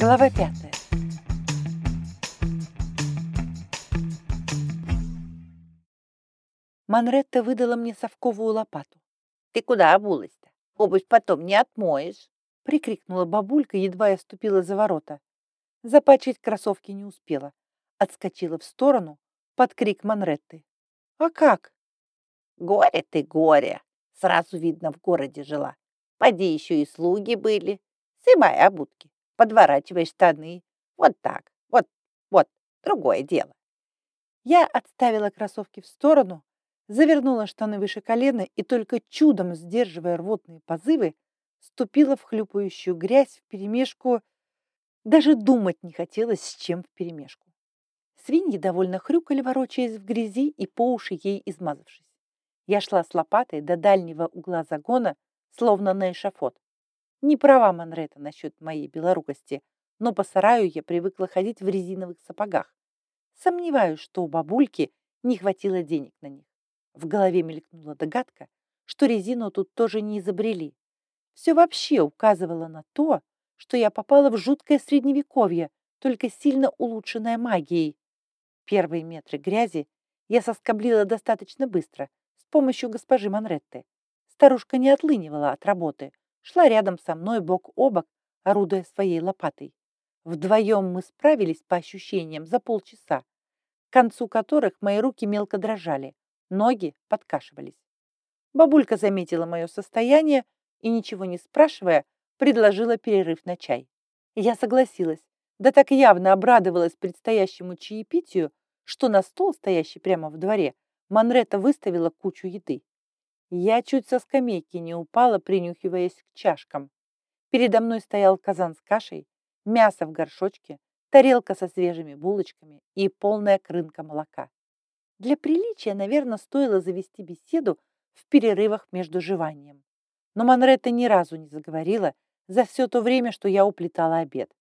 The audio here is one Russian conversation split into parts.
Глава пятая. Манретта выдала мне совковую лопату. «Ты куда обулась-то? Обувь потом не отмоешь!» прикрикнула бабулька, едва я ступила за ворота. Запачить кроссовки не успела. Отскочила в сторону под крик Манретты. «А как?» «Горе ты, горе! Сразу видно, в городе жила. Поди еще и слуги были. Сымай обутки подворачивай штаны. Вот так, вот, вот, другое дело. Я отставила кроссовки в сторону, завернула штаны выше колена и только чудом, сдерживая рвотные позывы, ступила в хлюпающую грязь вперемешку. Даже думать не хотелось, с чем вперемешку. Свиньи довольно хрюкали, ворочаясь в грязи и по уши ей измазавшись. Я шла с лопатой до дальнего угла загона, словно на эшафот. Не права Манрета насчет моей белорукости, но по сараю я привыкла ходить в резиновых сапогах. Сомневаюсь, что у бабульки не хватило денег на них. В голове мелькнула догадка, что резину тут тоже не изобрели. Все вообще указывало на то, что я попала в жуткое средневековье, только сильно улучшенное магией. Первые метры грязи я соскоблила достаточно быстро с помощью госпожи Манретты. Старушка не отлынивала от работы, шла рядом со мной бок о бок, орудуя своей лопатой. Вдвоем мы справились по ощущениям за полчаса, к концу которых мои руки мелко дрожали, ноги подкашивались. Бабулька заметила мое состояние и, ничего не спрашивая, предложила перерыв на чай. Я согласилась, да так явно обрадовалась предстоящему чаепитию, что на стол, стоящий прямо в дворе, Манрета выставила кучу еды. Я чуть со скамейки не упала, принюхиваясь к чашкам. Передо мной стоял казан с кашей, мясо в горшочке, тарелка со свежими булочками и полная крынка молока. Для приличия, наверное, стоило завести беседу в перерывах между жеванием. Но Манретта ни разу не заговорила за все то время, что я уплетала обед.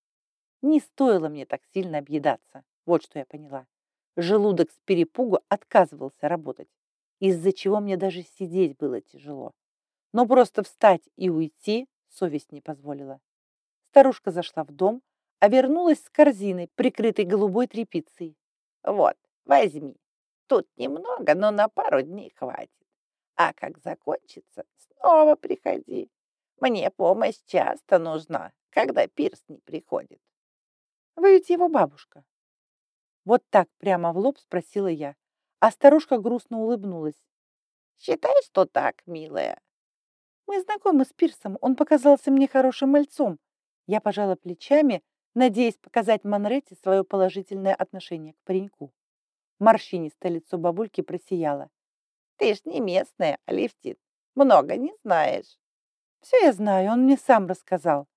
Не стоило мне так сильно объедаться, вот что я поняла. Желудок с перепугу отказывался работать из-за чего мне даже сидеть было тяжело. Но просто встать и уйти совесть не позволила. Старушка зашла в дом, а вернулась с корзиной, прикрытой голубой тряпицей. «Вот, возьми. Тут немного, но на пару дней хватит. А как закончится, снова приходи. Мне помощь часто нужна, когда пирс не приходит». «Вы ведь его бабушка?» Вот так прямо в лоб спросила я, а старушка грустно улыбнулась. «Считай, что так, милая». «Мы знакомы с Пирсом, он показался мне хорошим мальцом». Я пожала плечами, надеясь показать Манретте свое положительное отношение к пареньку. Морщинистое лицо бабульки просияло. «Ты ж не местная, Алевтин, много не знаешь». «Все я знаю, он мне сам рассказал».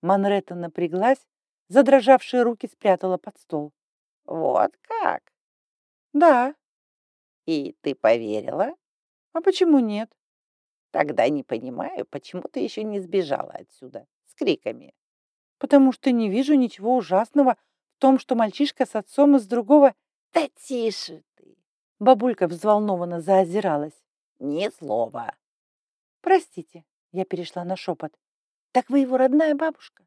Манретта напряглась, задрожавшие руки спрятала под стол. «Вот как?» «Да», и ты поверила? А почему нет? Тогда не понимаю, почему ты еще не сбежала отсюда с криками. Потому что не вижу ничего ужасного в том, что мальчишка с отцом из другого... Да тише ты! Бабулька взволнованно заозиралась. Ни слова. Простите, я перешла на шепот. Так вы его родная бабушка?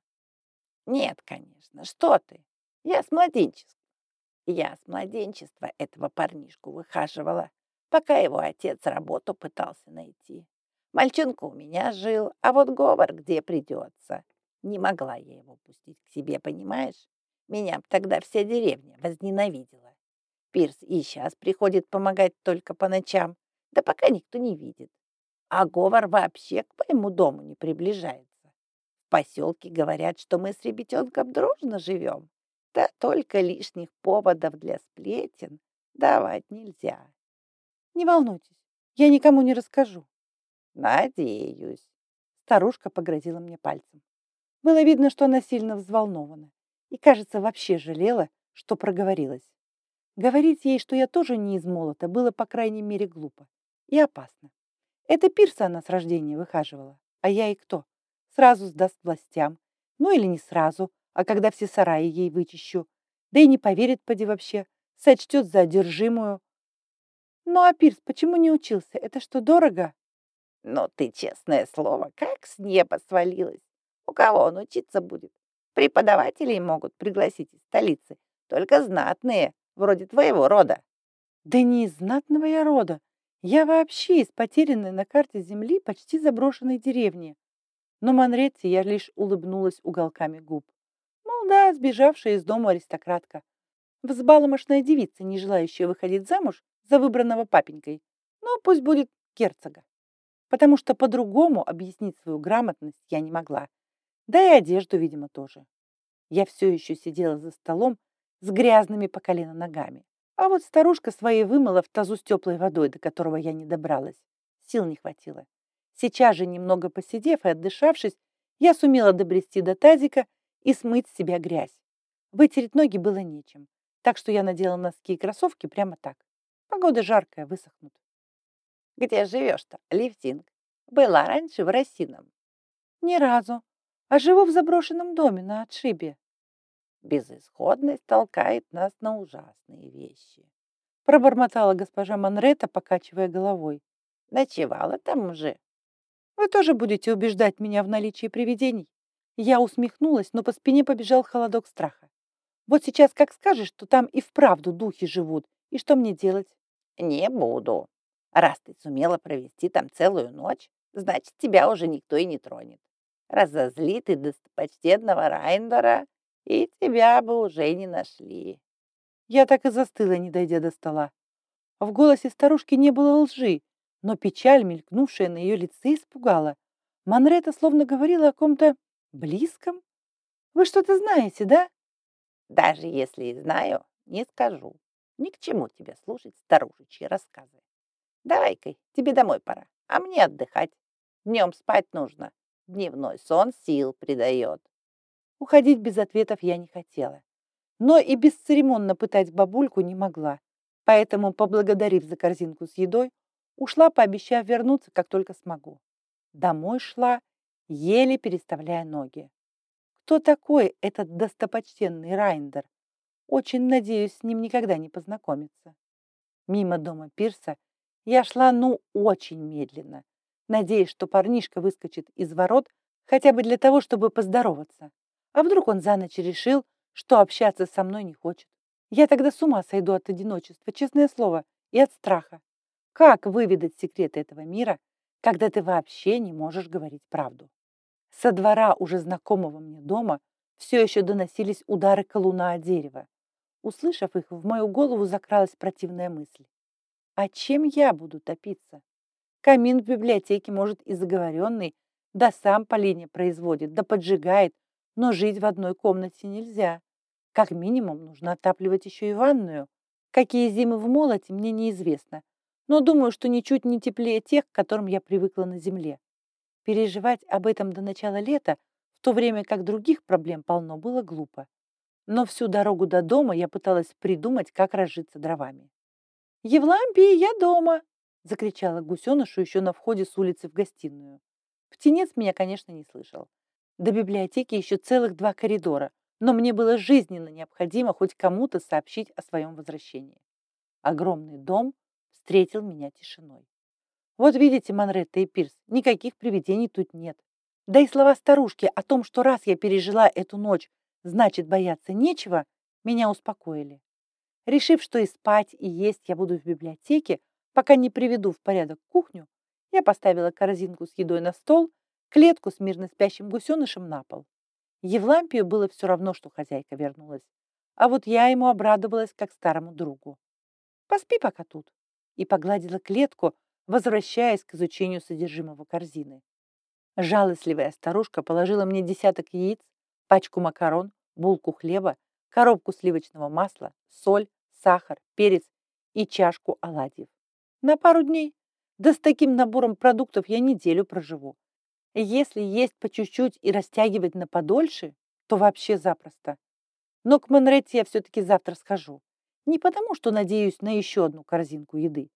Нет, конечно, что ты. Я с младенчества. Я с младенчества этого парнишку выхаживала, пока его отец работу пытался найти. Мальчонка у меня жил, а вот говор где придется. Не могла я его пустить к себе, понимаешь? Меня б тогда вся деревня возненавидела. Пирс и сейчас приходит помогать только по ночам, да пока никто не видит. А говор вообще к моему дому не приближается. В поселке говорят, что мы с ребятенком дружно живем. Да только лишних поводов для сплетен давать нельзя. Не волнуйтесь, я никому не расскажу. Надеюсь. Старушка погрозила мне пальцем. Было видно, что она сильно взволнована и, кажется, вообще жалела, что проговорилась. Говорить ей, что я тоже не из молота, было, по крайней мере, глупо и опасно. Это Пирса она с рождения выхаживала, а я и кто? Сразу сдаст властям. Ну или не сразу, а когда все сараи ей вычищу. Да и не поверит поди вообще, сочтет за одержимую. Ну а Пирс почему не учился? Это что, дорого? Ну ты, честное слово, как с неба свалилась. У кого он учиться будет? Преподавателей могут пригласить из столицы, только знатные, вроде твоего рода. Да не из знатного я рода. Я вообще из потерянной на карте земли почти заброшенной деревни. Но Манретти я лишь улыбнулась уголками губ. Да, сбежавшая из дома аристократка. Взбаломошная девица, не желающая выходить замуж за выбранного папенькой. Но пусть будет герцога. Потому что по-другому объяснить свою грамотность я не могла. Да и одежду, видимо, тоже. Я все еще сидела за столом с грязными по колено ногами. А вот старушка своей вымыла в тазу с теплой водой, до которого я не добралась. Сил не хватило. Сейчас же, немного посидев и отдышавшись, я сумела добрести до тазика и смыть с себя грязь. Вытереть ноги было нечем, так что я надела носки и кроссовки прямо так. Погода жаркая, высохнут. Где живешь-то, Левтинг? Была раньше в Росином. Ни разу. А живу в заброшенном доме на отшибе. Безысходность толкает нас на ужасные вещи. Пробормотала госпожа Манрета, покачивая головой. Ночевала там уже. Вы тоже будете убеждать меня в наличии привидений? Я усмехнулась, но по спине побежал холодок страха. Вот сейчас как скажешь, что там и вправду духи живут, и что мне делать? Не буду. Раз ты сумела провести там целую ночь, значит, тебя уже никто и не тронет. Разозли ты достопочтенного Райндера, и тебя бы уже не нашли. Я так и застыла, не дойдя до стола. В голосе старушки не было лжи, но печаль, мелькнувшая на ее лице, испугала. Манрета словно говорила о ком-то близком. Вы что-то знаете, да? Даже если и знаю, не скажу. Ни к чему тебе слушать старушечьи рассказы. Давай-ка, тебе домой пора, а мне отдыхать. Днем спать нужно. Дневной сон сил придает. Уходить без ответов я не хотела. Но и бесцеремонно пытать бабульку не могла. Поэтому, поблагодарив за корзинку с едой, ушла, пообещав вернуться, как только смогу. Домой шла, еле переставляя ноги. Кто такой этот достопочтенный Райндер? Очень надеюсь с ним никогда не познакомиться. Мимо дома Пирса я шла, ну, очень медленно, надеясь, что парнишка выскочит из ворот хотя бы для того, чтобы поздороваться. А вдруг он за ночь решил, что общаться со мной не хочет? Я тогда с ума сойду от одиночества, честное слово, и от страха. Как выведать секреты этого мира, когда ты вообще не можешь говорить правду? Со двора уже знакомого мне дома все еще доносились удары колуна о дерево. Услышав их, в мою голову закралась противная мысль. А чем я буду топиться? Камин в библиотеке, может, и заговоренный, да сам по линии производит, да поджигает, но жить в одной комнате нельзя. Как минимум нужно отапливать еще и ванную. Какие зимы в молоте, мне неизвестно. Но думаю, что ничуть не теплее тех, к которым я привыкла на земле. Переживать об этом до начала лета, в то время как других проблем полно, было глупо. Но всю дорогу до дома я пыталась придумать, как разжиться дровами. «Евлампия, я дома!» — закричала гусенышу еще на входе с улицы в гостиную. Птенец меня, конечно, не слышал. До библиотеки еще целых два коридора, но мне было жизненно необходимо хоть кому-то сообщить о своем возвращении. Огромный дом встретил меня тишиной. Вот видите, Манретта и Пирс, никаких привидений тут нет. Да и слова старушки о том, что раз я пережила эту ночь, значит, бояться нечего, меня успокоили. Решив, что и спать, и есть я буду в библиотеке, пока не приведу в порядок кухню, я поставила корзинку с едой на стол клетку с мирно спящим гусенышем на пол. Евлампию было все равно, что хозяйка вернулась. А вот я ему обрадовалась, как старому другу. «Поспи пока тут», и погладила клетку, возвращаясь к изучению содержимого корзины. Жалостливая старушка положила мне десяток яиц, пачку макарон, булку хлеба, коробку сливочного масла, соль, сахар, перец и чашку оладьев. На пару дней. Да с таким набором продуктов я неделю проживу. Если есть по чуть-чуть и растягивать на подольше, то вообще запросто. Но к Монретте я все-таки завтра схожу. Не потому, что надеюсь на еще одну корзинку еды,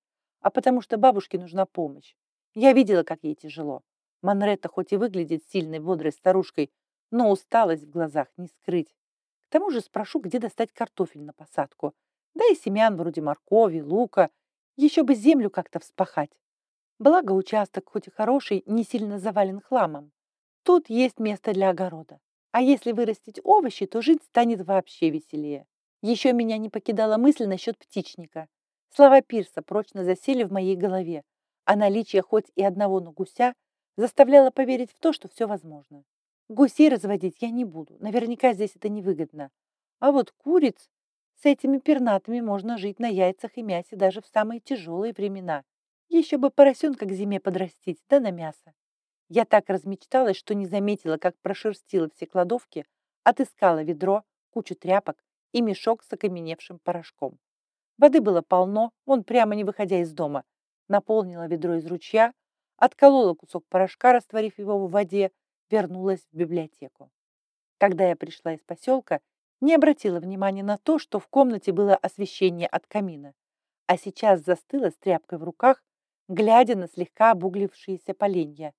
а потому что бабушке нужна помощь. Я видела, как ей тяжело. Монретта хоть и выглядит сильной, бодрой старушкой, но усталость в глазах не скрыть. К тому же спрошу, где достать картофель на посадку. Да и семян вроде моркови, лука. Еще бы землю как-то вспахать. Благо, участок, хоть и хороший, не сильно завален хламом. Тут есть место для огорода. А если вырастить овощи, то жить станет вообще веселее. Еще меня не покидала мысль насчет птичника. Слова Пирса прочно засели в моей голове, а наличие хоть и одного, но гуся заставляло поверить в то, что все возможно. Гусей разводить я не буду, наверняка здесь это невыгодно. А вот куриц с этими пернатыми можно жить на яйцах и мясе даже в самые тяжелые времена. Еще бы поросенка к зиме подрастить, да на мясо. Я так размечталась, что не заметила, как прошерстила все кладовки, отыскала ведро, кучу тряпок и мешок с окаменевшим порошком. Воды было полно, он прямо не выходя из дома. Наполнила ведро из ручья, отколола кусок порошка, растворив его в воде, вернулась в библиотеку. Когда я пришла из поселка, не обратила внимания на то, что в комнате было освещение от камина, а сейчас застыла с тряпкой в руках, глядя на слегка обуглившиеся поленья.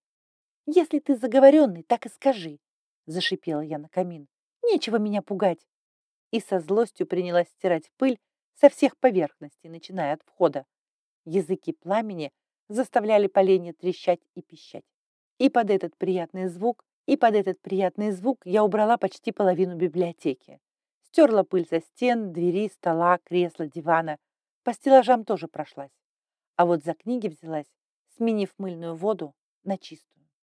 «Если ты заговоренный, так и скажи», — зашипела я на камин. «Нечего меня пугать». И со злостью принялась стирать пыль со всех поверхностей, начиная от входа. Языки пламени заставляли поленья трещать и пищать. И под этот приятный звук, и под этот приятный звук я убрала почти половину библиотеки. Стерла пыль со стен, двери, стола, кресла, дивана. По стеллажам тоже прошлась. А вот за книги взялась, сменив мыльную воду на чистую.